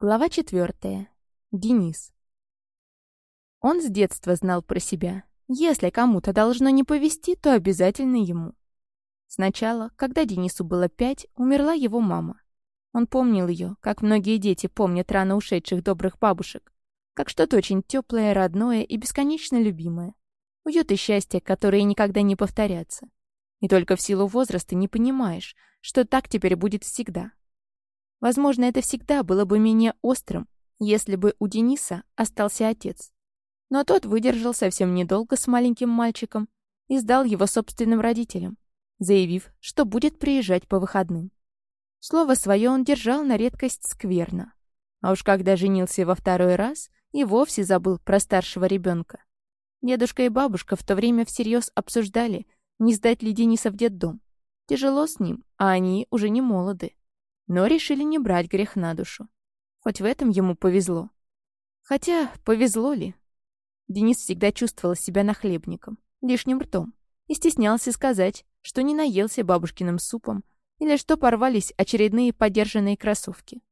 Глава четвертая. Денис. Он с детства знал про себя. Если кому-то должно не повезти, то обязательно ему. Сначала, когда Денису было пять, умерла его мама. Он помнил ее, как многие дети помнят рано ушедших добрых бабушек, как что-то очень теплое, родное и бесконечно любимое. Уют и счастье, которые никогда не повторятся. И только в силу возраста не понимаешь, что так теперь будет всегда. Возможно, это всегда было бы менее острым, если бы у Дениса остался отец. Но тот выдержал совсем недолго с маленьким мальчиком и сдал его собственным родителям, заявив, что будет приезжать по выходным. Слово свое он держал на редкость скверно. А уж когда женился во второй раз, и вовсе забыл про старшего ребенка. Дедушка и бабушка в то время всерьез обсуждали, не сдать ли Дениса в детдом. Тяжело с ним, а они уже не молоды но решили не брать грех на душу. Хоть в этом ему повезло. Хотя, повезло ли? Денис всегда чувствовал себя нахлебником, лишним ртом, и стеснялся сказать, что не наелся бабушкиным супом или что порвались очередные подержанные кроссовки.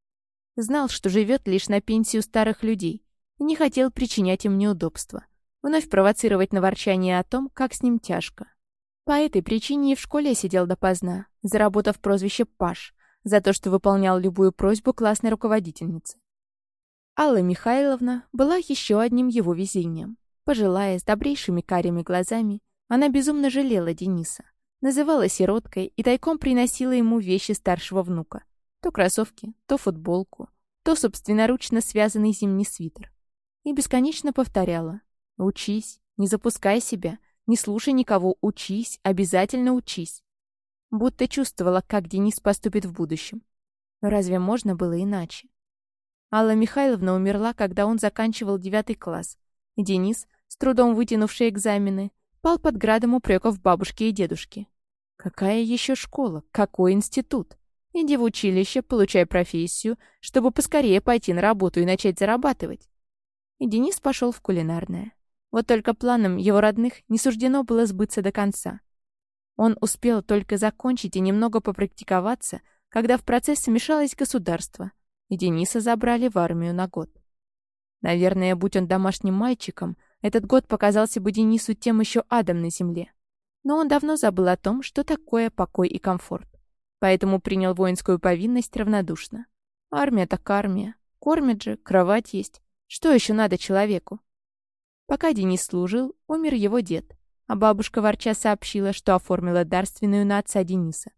Знал, что живет лишь на пенсию старых людей и не хотел причинять им неудобства, вновь провоцировать на ворчание о том, как с ним тяжко. По этой причине и в школе сидел допоздна, заработав прозвище «Паш», за то, что выполнял любую просьбу классной руководительницы. Алла Михайловна была еще одним его везением. Пожилая, с добрейшими карими глазами, она безумно жалела Дениса, называла сироткой и тайком приносила ему вещи старшего внука. То кроссовки, то футболку, то собственноручно связанный зимний свитер. И бесконечно повторяла «Учись, не запускай себя, не слушай никого, учись, обязательно учись». Будто чувствовала, как Денис поступит в будущем. Но разве можно было иначе? Алла Михайловна умерла, когда он заканчивал девятый класс. Денис, с трудом вытянувший экзамены, пал под градом упреков бабушки и дедушки. Какая еще школа? Какой институт? Иди в училище, получай профессию, чтобы поскорее пойти на работу и начать зарабатывать. И Денис пошел в кулинарное. Вот только планам его родных не суждено было сбыться до конца. Он успел только закончить и немного попрактиковаться, когда в процесс вмешалось государство, и Дениса забрали в армию на год. Наверное, будь он домашним мальчиком, этот год показался бы Денису тем еще адом на земле. Но он давно забыл о том, что такое покой и комфорт. Поэтому принял воинскую повинность равнодушно. Армия так армия. Кормят же, кровать есть. Что еще надо человеку? Пока Денис служил, умер его дед а бабушка ворча сообщила, что оформила дарственную на отца Дениса.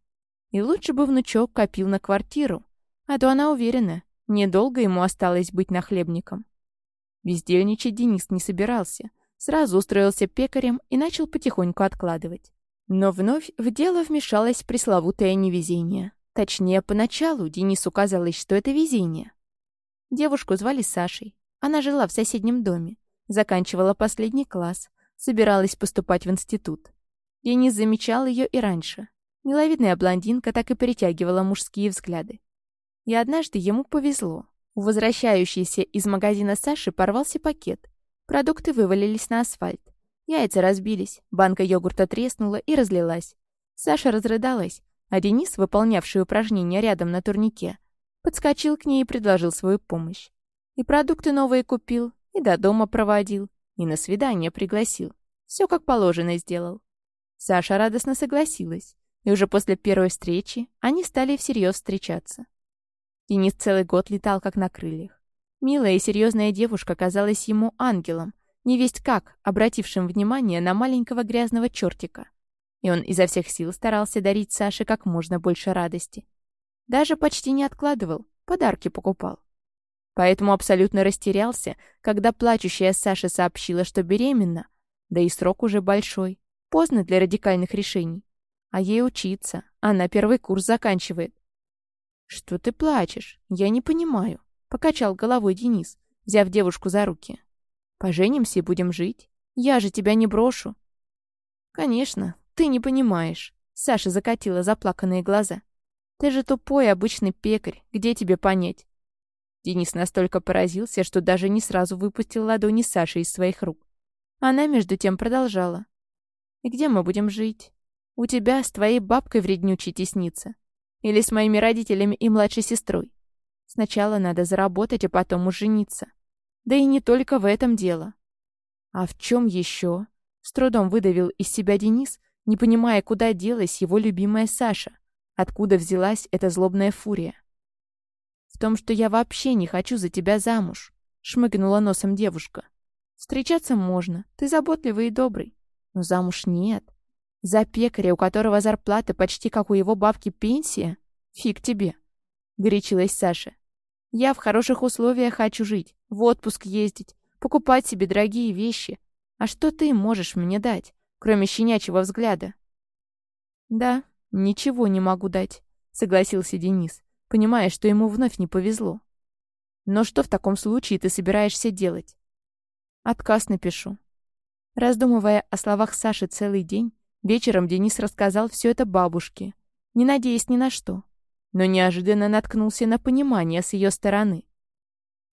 И лучше бы внучок копил на квартиру, а то она уверена, недолго ему осталось быть нахлебником. Бездельничать Денис не собирался, сразу устроился пекарем и начал потихоньку откладывать. Но вновь в дело вмешалось пресловутое невезение. Точнее, поначалу Денису казалось, что это везение. Девушку звали Сашей. Она жила в соседнем доме, заканчивала последний класс, собиралась поступать в институт. Денис замечал ее и раньше. Миловидная блондинка так и перетягивала мужские взгляды. И однажды ему повезло. У возвращающейся из магазина Саши порвался пакет. Продукты вывалились на асфальт. Яйца разбились, банка йогурта треснула и разлилась. Саша разрыдалась, а Денис, выполнявший упражнения рядом на турнике, подскочил к ней и предложил свою помощь. И продукты новые купил, и до дома проводил, и на свидание пригласил. Все как положено сделал. Саша радостно согласилась, и уже после первой встречи они стали всерьез встречаться. Денис целый год летал как на крыльях. Милая и серьезная девушка казалась ему ангелом, невесть как, обратившим внимание на маленького грязного чертика. И он изо всех сил старался дарить Саше как можно больше радости. Даже почти не откладывал, подарки покупал. Поэтому абсолютно растерялся, когда плачущая Саша сообщила, что беременна. Да и срок уже большой. Поздно для радикальных решений. А ей учиться. Она первый курс заканчивает. «Что ты плачешь? Я не понимаю», — покачал головой Денис, взяв девушку за руки. «Поженимся и будем жить. Я же тебя не брошу». «Конечно, ты не понимаешь», — Саша закатила заплаканные глаза. «Ты же тупой обычный пекарь, где тебе понять? Денис настолько поразился, что даже не сразу выпустил ладони Саши из своих рук. Она, между тем, продолжала. «И где мы будем жить? У тебя с твоей бабкой вреднючей теснится? Или с моими родителями и младшей сестрой? Сначала надо заработать, а потом уж жениться. Да и не только в этом дело. А в чем еще? С трудом выдавил из себя Денис, не понимая, куда делась его любимая Саша. Откуда взялась эта злобная фурия? «В том, что я вообще не хочу за тебя замуж», — шмыгнула носом девушка. «Встречаться можно, ты заботливый и добрый, но замуж нет. За пекаря, у которого зарплата почти как у его бабки пенсия? Фиг тебе!» — горячилась Саша. «Я в хороших условиях хочу жить, в отпуск ездить, покупать себе дорогие вещи. А что ты можешь мне дать, кроме щенячьего взгляда?» «Да, ничего не могу дать», — согласился Денис, понимая, что ему вновь не повезло. «Но что в таком случае ты собираешься делать?» «Отказ напишу». Раздумывая о словах Саши целый день, вечером Денис рассказал все это бабушке, не надеясь ни на что, но неожиданно наткнулся на понимание с ее стороны.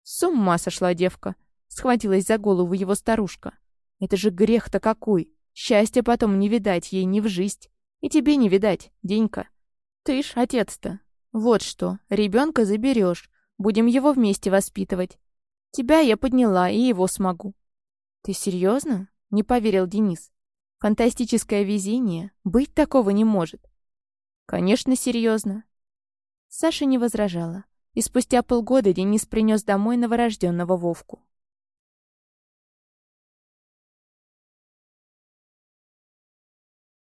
«С ума сошла девка!» — схватилась за голову его старушка. «Это же грех-то какой! Счастья потом не видать ей ни в жизнь. И тебе не видать, Денька. Ты ж отец-то. Вот что, ребенка заберешь, будем его вместе воспитывать. Тебя я подняла, и его смогу». «Ты серьезно?» — не поверил Денис. «Фантастическое везение. Быть такого не может». «Конечно, серьезно». Саша не возражала. И спустя полгода Денис принес домой новорожденного Вовку.